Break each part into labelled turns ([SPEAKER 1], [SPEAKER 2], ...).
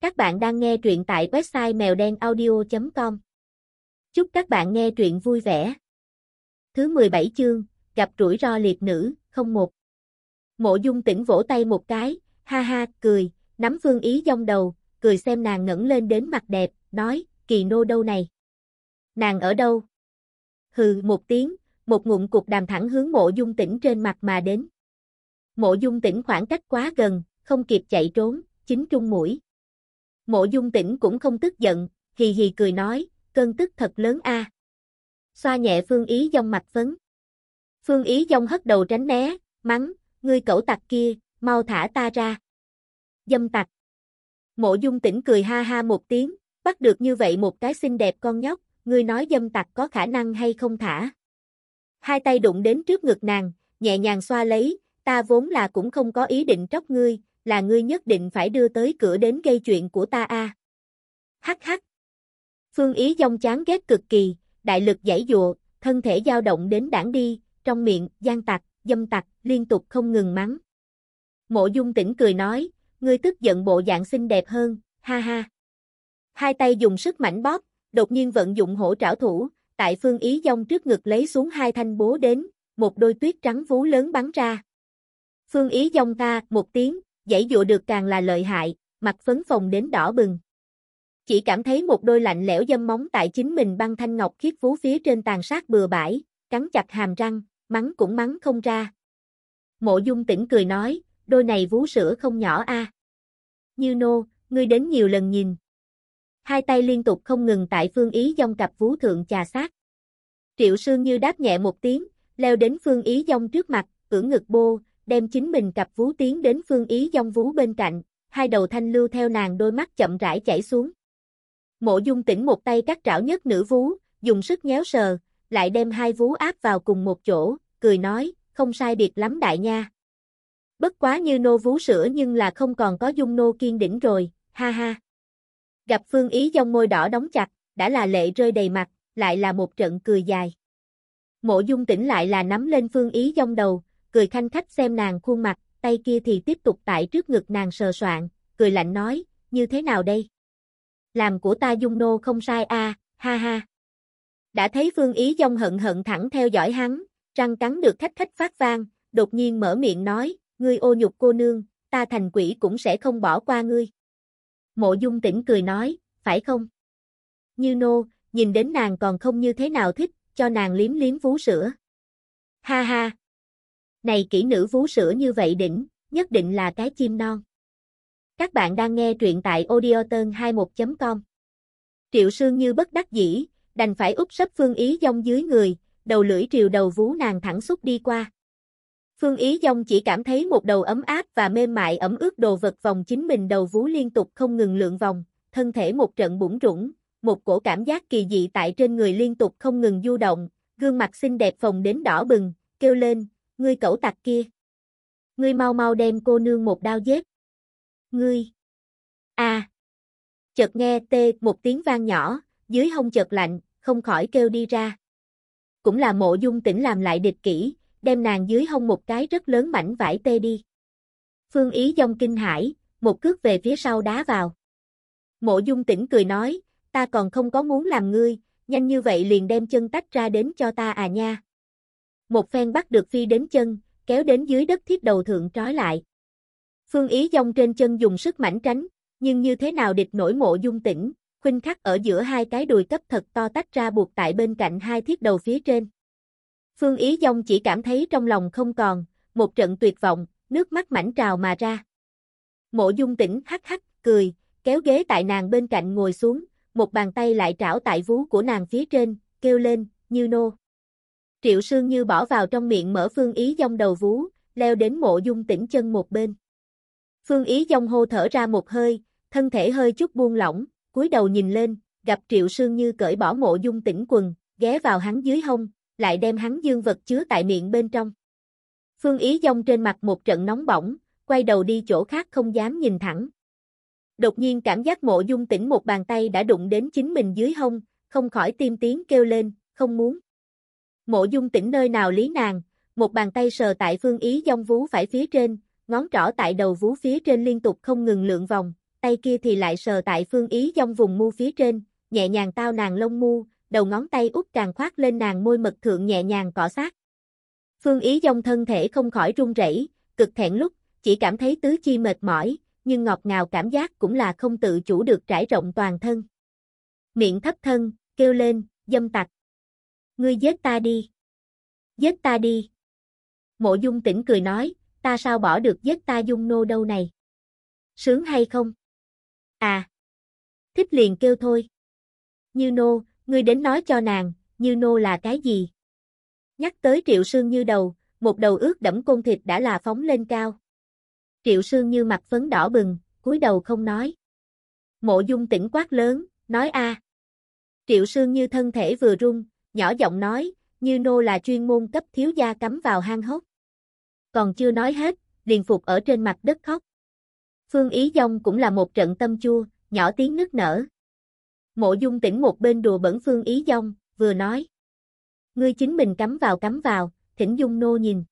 [SPEAKER 1] Các bạn đang nghe truyện tại website mèo đen audio.com. Chúc các bạn nghe truyện vui vẻ. Thứ 17 chương, gặp rủi ro liệt nữ, không một. Mộ dung tỉnh vỗ tay một cái, ha ha, cười, nắm phương ý dông đầu, cười xem nàng ngẩng lên đến mặt đẹp, nói, kỳ nô đâu này? Nàng ở đâu? Hừ một tiếng, một ngụm cục đàm thẳng hướng mộ dung tỉnh trên mặt mà đến. Mộ dung tỉnh khoảng cách quá gần, không kịp chạy trốn, chính trung mũi. Mộ dung tỉnh cũng không tức giận, hì hì cười nói, cơn tức thật lớn a. Xoa nhẹ Phương Ý dông mặt phấn. Phương Ý dông hất đầu tránh né, mắng, ngươi cẩu tặc kia, mau thả ta ra. Dâm tặc. Mộ dung tỉnh cười ha ha một tiếng, bắt được như vậy một cái xinh đẹp con nhóc, ngươi nói dâm tặc có khả năng hay không thả. Hai tay đụng đến trước ngực nàng, nhẹ nhàng xoa lấy, ta vốn là cũng không có ý định tróc ngươi, là ngươi nhất định phải đưa tới cửa đến gây chuyện của ta a. Hắc hắc. Phương Ý dông chán ghét cực kỳ, đại lực giải dụa, thân thể dao động đến đảng đi, trong miệng, gian tặc, dâm tặc, liên tục không ngừng mắng. Mộ dung tỉnh cười nói, ngươi tức giận bộ dạng xinh đẹp hơn, ha ha. Hai tay dùng sức mảnh bóp, đột nhiên vận dụng hổ trảo thủ, tại phương ý dông trước ngực lấy xuống hai thanh bố đến, một đôi tuyết trắng vú lớn bắn ra. Phương ý dông ta, một tiếng, dãy dụa được càng là lợi hại, mặt phấn phồng đến đỏ bừng. Chỉ cảm thấy một đôi lạnh lẽo dâm móng tại chính mình băng thanh ngọc khiết vú phía trên tàn sát bừa bãi, cắn chặt hàm răng, mắng cũng mắng không ra. Mộ dung tỉnh cười nói, đôi này vú sữa không nhỏ a. Như nô, ngươi đến nhiều lần nhìn. Hai tay liên tục không ngừng tại phương ý dông cặp vú thượng trà sát. Triệu sương như đáp nhẹ một tiếng, leo đến phương ý dông trước mặt, cưỡng ngực bô, đem chính mình cặp vú tiến đến phương ý dông vú bên cạnh, hai đầu thanh lưu theo nàng đôi mắt chậm rãi chảy xuống. Mộ dung tỉnh một tay cắt trảo nhất nữ vú, dùng sức nhéo sờ, lại đem hai vú áp vào cùng một chỗ, cười nói, không sai biệt lắm đại nha. Bất quá như nô vú sữa nhưng là không còn có dung nô kiên đỉnh rồi, ha ha. Gặp phương ý dông môi đỏ đóng chặt, đã là lệ rơi đầy mặt, lại là một trận cười dài. Mộ dung tỉnh lại là nắm lên phương ý dông đầu, cười khanh khách xem nàng khuôn mặt, tay kia thì tiếp tục tại trước ngực nàng sờ soạn, cười lạnh nói, như thế nào đây? Làm của ta dung nô không sai a, ha ha. Đã thấy Phương Ý dông hận hận thẳng theo dõi hắn, răng cắn được khách khách phát vang, đột nhiên mở miệng nói, ngươi ô nhục cô nương, ta thành quỷ cũng sẽ không bỏ qua ngươi. Mộ dung tỉnh cười nói, phải không? Như nô, nhìn đến nàng còn không như thế nào thích, cho nàng liếm liếm vú sữa. Ha ha, này kỹ nữ vú sữa như vậy đỉnh, nhất định là cái chim non. Các bạn đang nghe truyện tại audioton21.com. Triệu Sương như bất đắc dĩ, đành phải úp sấp Phương Ý dông dưới người, đầu lưỡi triều đầu vú nàng thẳng xúc đi qua. Phương Ý dông chỉ cảm thấy một đầu ấm áp và mềm mại ẩm ướt đồ vật vòng chính mình đầu vú liên tục không ngừng lượn vòng, thân thể một trận bủng rủng, một cổ cảm giác kỳ dị tại trên người liên tục không ngừng du động, gương mặt xinh đẹp phồng đến đỏ bừng, kêu lên, ngươi cẩu tặc kia. Ngươi mau mau đem cô nương một đao giết. Ngươi. A. À. Chợt nghe tê một tiếng vang nhỏ, dưới hông chợt lạnh, không khỏi kêu đi ra. Cũng là mộ dung tỉnh làm lại địch kỹ, đem nàng dưới hông một cái rất lớn mảnh vải tê đi. Phương ý dông kinh hải, một cước về phía sau đá vào. Mộ dung tỉnh cười nói, ta còn không có muốn làm ngươi, nhanh như vậy liền đem chân tách ra đến cho ta à nha một phen bắt được phi đến chân, kéo đến dưới đất thiết đầu thượng trói lại. Phương Ý dông trên chân dùng sức mảnh tránh, nhưng như thế nào địch nổi mộ dung tỉnh, khuynh khắc ở giữa hai cái đùi cấp thật to tách ra buộc tại bên cạnh hai thiết đầu phía trên. Phương Ý dông chỉ cảm thấy trong lòng không còn, một trận tuyệt vọng, nước mắt mảnh trào mà ra. Mộ dung tỉnh hắc hắc, cười, kéo ghế tại nàng bên cạnh ngồi xuống, một bàn tay lại trảo tại vú của nàng phía trên, kêu lên, như nô. Triệu Sương Như bỏ vào trong miệng mở Phương Ý Dông đầu vú, leo đến mộ dung tỉnh chân một bên. Phương Ý Dông hô thở ra một hơi, thân thể hơi chút buông lỏng, cúi đầu nhìn lên, gặp Triệu Sương Như cởi bỏ mộ dung tỉnh quần, ghé vào hắn dưới hông, lại đem hắn dương vật chứa tại miệng bên trong. Phương Ý Dông trên mặt một trận nóng bỏng, quay đầu đi chỗ khác không dám nhìn thẳng. Đột nhiên cảm giác mộ dung tỉnh một bàn tay đã đụng đến chính mình dưới hông, không khỏi tim tiếng kêu lên, không muốn. Mộ dung tỉnh nơi nào lý nàng, một bàn tay sờ tại phương ý dông vú phải phía trên, ngón trỏ tại đầu vú phía trên liên tục không ngừng lượn vòng, tay kia thì lại sờ tại Phương Ý Dông vùng mu phía trên, nhẹ nhàng tao nàng lông mu, đầu ngón tay út càng khoát lên nàng môi mật thượng nhẹ nhàng cọ sát. Phương Ý Dông thân thể không khỏi run rẩy, cực thẹn lúc, chỉ cảm thấy tứ chi mệt mỏi, nhưng ngọt ngào cảm giác cũng là không tự chủ được trải rộng toàn thân. Miệng thấp thân, kêu lên, dâm tặc. Ngươi giết ta đi. Giết ta đi. Mộ dung tỉnh cười nói, ta sao bỏ được giết ta dung nô đâu này. Sướng hay không? À. Thích liền kêu thôi. Như nô, ngươi đến nói cho nàng, như nô là cái gì? Nhắc tới triệu sương như đầu, một đầu ướt đẫm côn thịt đã là phóng lên cao. Triệu sương như mặt phấn đỏ bừng, cúi đầu không nói. Mộ dung tỉnh quát lớn, nói a. Triệu sương như thân thể vừa rung, nhỏ giọng nói, như nô là chuyên môn cấp thiếu gia cắm vào hang hốc. Còn chưa nói hết, liền phục ở trên mặt đất khóc. Phương Ý Dông cũng là một trận tâm chua, nhỏ tiếng nức nở. Mộ dung tỉnh một bên đùa bẩn Phương Ý Dông, vừa nói. Ngươi chính mình cắm vào cắm vào, thỉnh dung nô nhìn.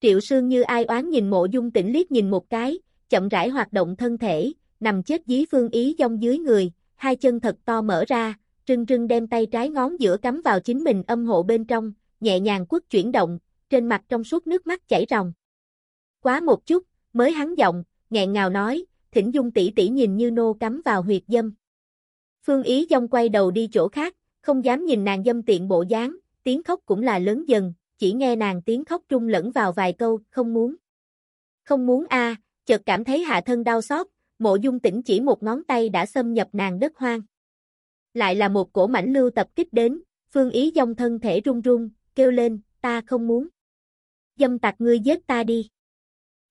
[SPEAKER 1] Triệu Sương như ai oán nhìn mộ dung tỉnh liếc nhìn một cái, chậm rãi hoạt động thân thể, nằm chết dí Phương Ý Dông dưới người, hai chân thật to mở ra, trưng trưng đem tay trái ngón giữa cắm vào chính mình âm hộ bên trong, nhẹ nhàng quất chuyển động, trên mặt trong suốt nước mắt chảy ròng. Quá một chút, mới hắn giọng, nghẹn ngào nói, thỉnh dung tỷ tỷ nhìn như nô cắm vào huyệt dâm. Phương Ý dông quay đầu đi chỗ khác, không dám nhìn nàng dâm tiện bộ dáng, tiếng khóc cũng là lớn dần, chỉ nghe nàng tiếng khóc trung lẫn vào vài câu, không muốn. Không muốn a, chợt cảm thấy hạ thân đau xót, mộ dung tỉnh chỉ một ngón tay đã xâm nhập nàng đất hoang. Lại là một cổ mảnh lưu tập kích đến, phương ý dông thân thể run run, kêu lên, ta không muốn. Dâm tặc ngươi giết ta đi.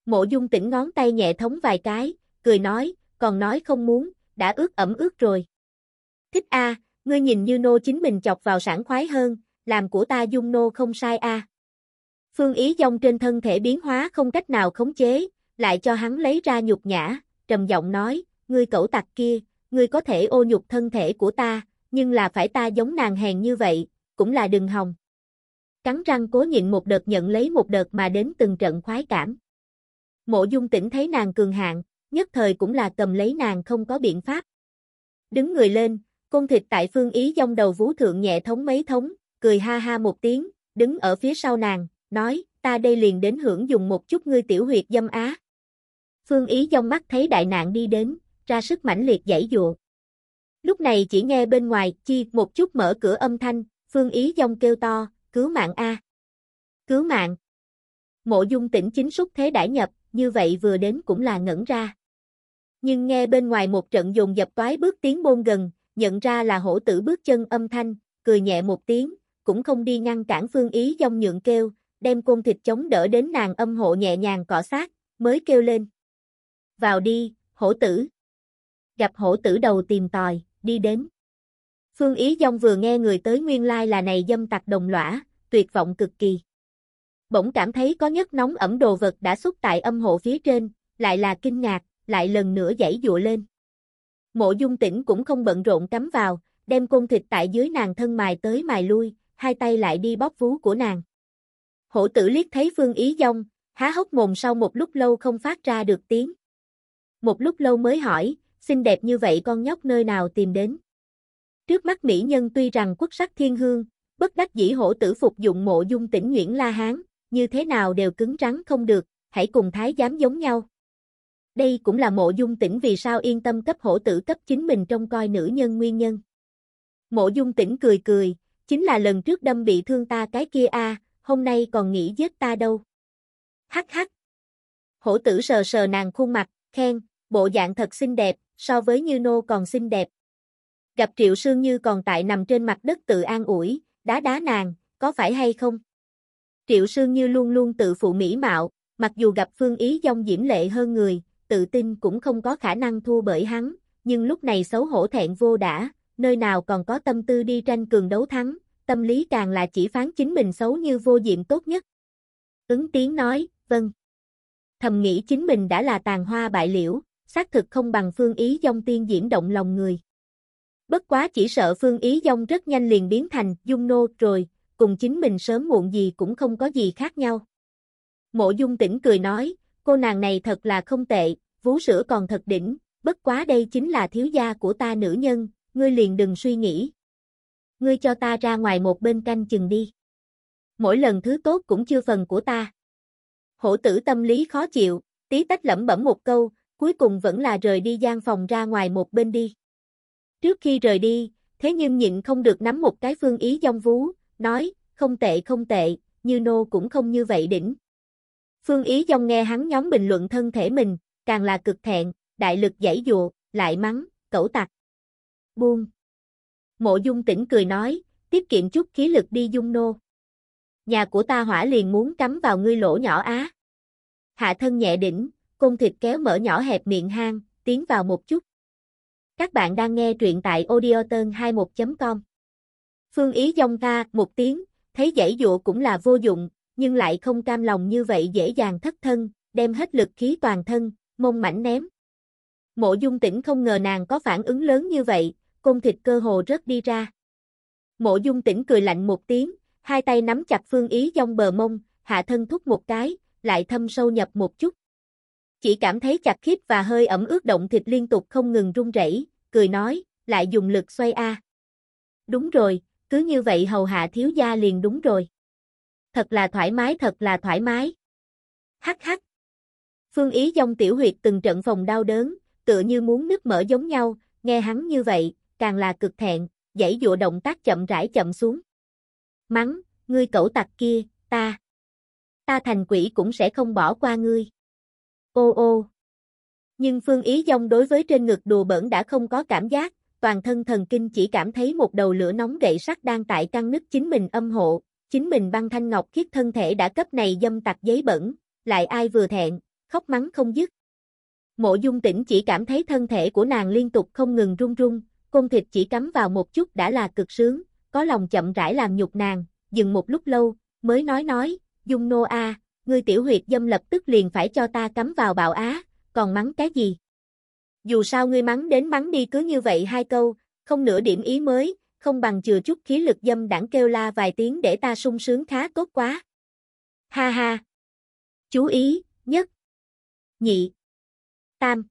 [SPEAKER 1] Mộ dung tỉnh ngón tay nhẹ thống vài cái, cười nói, còn nói không muốn, đã ướt ẩm ướt rồi. Thích a, ngươi nhìn như nô chính mình chọc vào sảng khoái hơn, làm của ta dung nô không sai a. Phương ý dông trên thân thể biến hóa không cách nào khống chế, lại cho hắn lấy ra nhục nhã, trầm giọng nói, ngươi cẩu tặc kia, ngươi có thể ô nhục thân thể của ta, nhưng là phải ta giống nàng hèn như vậy, cũng là đừng hòng. Cắn răng cố nhịn một đợt nhận lấy một đợt mà đến từng trận khoái cảm. Mộ dung tỉnh thấy nàng cường hạng, nhất thời cũng là cầm lấy nàng không có biện pháp. Đứng người lên, côn thịt tại phương ý dông đầu vú thượng nhẹ thống mấy thống, cười ha ha một tiếng, đứng ở phía sau nàng, nói, ta đây liền đến hưởng dùng một chút ngươi tiểu huyệt dâm á. Phương ý dông mắt thấy đại nạn đi đến, ra sức mãnh liệt giải dụa. Lúc này chỉ nghe bên ngoài, chi một chút mở cửa âm thanh, phương ý dông kêu to, cứu mạng A. Cứu mạng. Mộ dung tỉnh chính xúc thế đã nhập, như vậy vừa đến cũng là ngẩn ra. Nhưng nghe bên ngoài một trận dồn dập toái bước tiếng bôn gần, nhận ra là hổ tử bước chân âm thanh, cười nhẹ một tiếng, cũng không đi ngăn cản phương ý dông nhượng kêu, đem côn thịt chống đỡ đến nàng âm hộ nhẹ nhàng cọ sát, mới kêu lên. Vào đi, hổ tử. Gặp hổ tử đầu tìm tòi, đi đến. Phương Ý Dông vừa nghe người tới nguyên lai là này dâm tặc đồng lõa, tuyệt vọng cực kỳ. Bỗng cảm thấy có nhất nóng ẩm đồ vật đã xuất tại âm hộ phía trên, lại là kinh ngạc, lại lần nữa dãy dụa lên. Mộ dung tỉnh cũng không bận rộn cắm vào, đem côn thịt tại dưới nàng thân mài tới mài lui, hai tay lại đi bóp vú của nàng. Hổ tử liếc thấy Phương Ý Dông, há hốc mồm sau một lúc lâu không phát ra được tiếng. Một lúc lâu mới hỏi, xinh đẹp như vậy con nhóc nơi nào tìm đến. Trước mắt mỹ nhân tuy rằng quốc sắc thiên hương, bất đắc dĩ hổ tử phục dụng mộ dung tỉnh Nguyễn La Hán, như thế nào đều cứng rắn không được, hãy cùng thái giám giống nhau. Đây cũng là mộ dung tỉnh vì sao yên tâm cấp hổ tử cấp chính mình trong coi nữ nhân nguyên nhân. Mộ dung tỉnh cười cười, chính là lần trước đâm bị thương ta cái kia a, hôm nay còn nghĩ giết ta đâu. Hắc hắc. Hổ tử sờ sờ nàng khuôn mặt, khen, bộ dạng thật xinh đẹp, so với Như Nô còn xinh đẹp. Gặp Triệu Sương Như còn tại nằm trên mặt đất tự an ủi, đá đá nàng, có phải hay không? Triệu Sương Như luôn luôn tự phụ mỹ mạo, mặc dù gặp Phương Ý dông diễm lệ hơn người, tự tin cũng không có khả năng thua bởi hắn, nhưng lúc này xấu hổ thẹn vô đã, nơi nào còn có tâm tư đi tranh cường đấu thắng, tâm lý càng là chỉ phán chính mình xấu như vô diệm tốt nhất. Ứng tiếng nói, vâng. Thầm nghĩ chính mình đã là tàn hoa bại liễu, xác thực không bằng phương ý dông tiên diễn động lòng người. Bất quá chỉ sợ phương ý dông rất nhanh liền biến thành dung nô rồi, cùng chính mình sớm muộn gì cũng không có gì khác nhau. Mộ dung tỉnh cười nói, cô nàng này thật là không tệ, vú sữa còn thật đỉnh, bất quá đây chính là thiếu gia của ta nữ nhân, ngươi liền đừng suy nghĩ. Ngươi cho ta ra ngoài một bên canh chừng đi. Mỗi lần thứ tốt cũng chưa phần của ta. Hổ tử tâm lý khó chịu, tí tách lẩm bẩm một câu, cuối cùng vẫn là rời đi gian phòng ra ngoài một bên đi. Trước khi rời đi, thế nhưng nhịn không được nắm một cái phương ý dông vú, nói, không tệ không tệ, như nô cũng không như vậy đỉnh. Phương ý dông nghe hắn nhóm bình luận thân thể mình, càng là cực thẹn, đại lực giải dụa, lại mắng, cẩu tặc. Buông. Mộ dung tỉnh cười nói, tiết kiệm chút khí lực đi dung nô. Nhà của ta hỏa liền muốn cắm vào ngươi lỗ nhỏ á. Hạ thân nhẹ đỉnh, cung thịt kéo mở nhỏ hẹp miệng hang, tiến vào một chút. Các bạn đang nghe truyện tại audioton21.com. Phương Ý dông ta, một tiếng, thấy dãy dụa cũng là vô dụng, nhưng lại không cam lòng như vậy dễ dàng thất thân, đem hết lực khí toàn thân, mông mảnh ném. Mộ dung tỉnh không ngờ nàng có phản ứng lớn như vậy, côn thịt cơ hồ rớt đi ra. Mộ dung tỉnh cười lạnh một tiếng, hai tay nắm chặt phương ý dông bờ mông, hạ thân thúc một cái, lại thâm sâu nhập một chút. Chỉ cảm thấy chặt khít và hơi ẩm ướt động thịt liên tục không ngừng run rẩy, cười nói, lại dùng lực xoay a. Đúng rồi, cứ như vậy hầu hạ thiếu gia liền đúng rồi. Thật là thoải mái thật là thoải mái. Hắc hắc. Phương Ý dông tiểu huyệt từng trận phòng đau đớn, tựa như muốn nứt mở giống nhau, nghe hắn như vậy, càng là cực thẹn, dãy dụa động tác chậm rãi chậm xuống. Mắng, ngươi cẩu tặc kia, ta. Ta thành quỷ cũng sẽ không bỏ qua ngươi. Ô ô. Nhưng Phương Ý Dông đối với trên ngực đùa bẩn đã không có cảm giác, toàn thân thần kinh chỉ cảm thấy một đầu lửa nóng gậy sắt đang tại căng nứt chính mình âm hộ, chính mình băng thanh ngọc khiết thân thể đã cấp này dâm tặc giấy bẩn, lại ai vừa thẹn, khóc mắng không dứt. Mộ dung tỉnh chỉ cảm thấy thân thể của nàng liên tục không ngừng run run, côn thịt chỉ cắm vào một chút đã là cực sướng, có lòng chậm rãi làm nhục nàng, dừng một lúc lâu, mới nói nói, dung nô a, ngươi tiểu huyệt dâm lập tức liền phải cho ta cắm vào bạo á, còn mắng cái gì? Dù sao ngươi mắng đến mắng đi cứ như vậy hai câu, không nửa điểm ý mới, không bằng chừa chút khí lực dâm đảng kêu la vài tiếng để ta sung sướng khá tốt quá. Ha ha. Chú ý, nhất, nhị, tam.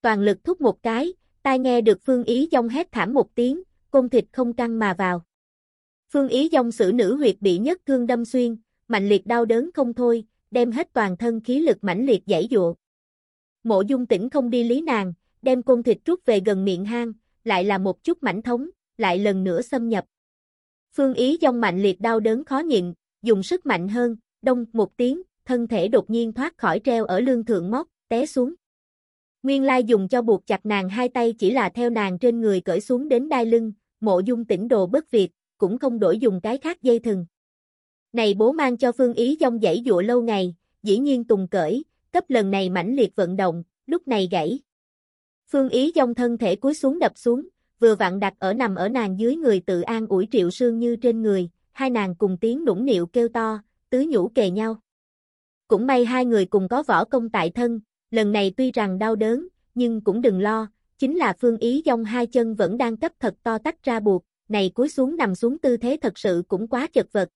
[SPEAKER 1] Toàn lực thúc một cái, tai nghe được Phương Ý Dông hét thảm một tiếng, côn thịt không căng mà vào. Phương Ý Dông xử nữ huyệt bị nhất thương đâm xuyên, mạnh liệt đau đớn không thôi, đem hết toàn thân khí lực mãnh liệt giải dụa. Mộ dung tỉnh không đi lý nàng, đem côn thịt rút về gần miệng hang, lại là một chút mảnh thống, lại lần nữa xâm nhập. Phương Ý dòng mạnh liệt đau đớn khó nhịn, dùng sức mạnh hơn, đông một tiếng, thân thể đột nhiên thoát khỏi treo ở lương thượng móc, té xuống. Nguyên lai dùng cho buộc chặt nàng hai tay chỉ là theo nàng trên người cởi xuống đến đai lưng, mộ dung tỉnh đồ bất việt, cũng không đổi dùng cái khác dây thừng. Này bố mang cho Phương Ý dông dãy dụa lâu ngày, dĩ nhiên tùng cởi, cấp lần này mãnh liệt vận động, lúc này gãy. Phương Ý dông thân thể cúi xuống đập xuống, vừa vặn đặt ở nằm ở nàng dưới người tự an ủi triệu sương như trên người, hai nàng cùng tiếng nũng nịu kêu to, tứ nhũ kề nhau. Cũng may hai người cùng có võ công tại thân, lần này tuy rằng đau đớn, nhưng cũng đừng lo, chính là phương ý dông hai chân vẫn đang cấp thật to tách ra buộc, này cúi xuống nằm xuống tư thế thật sự cũng quá chật vật,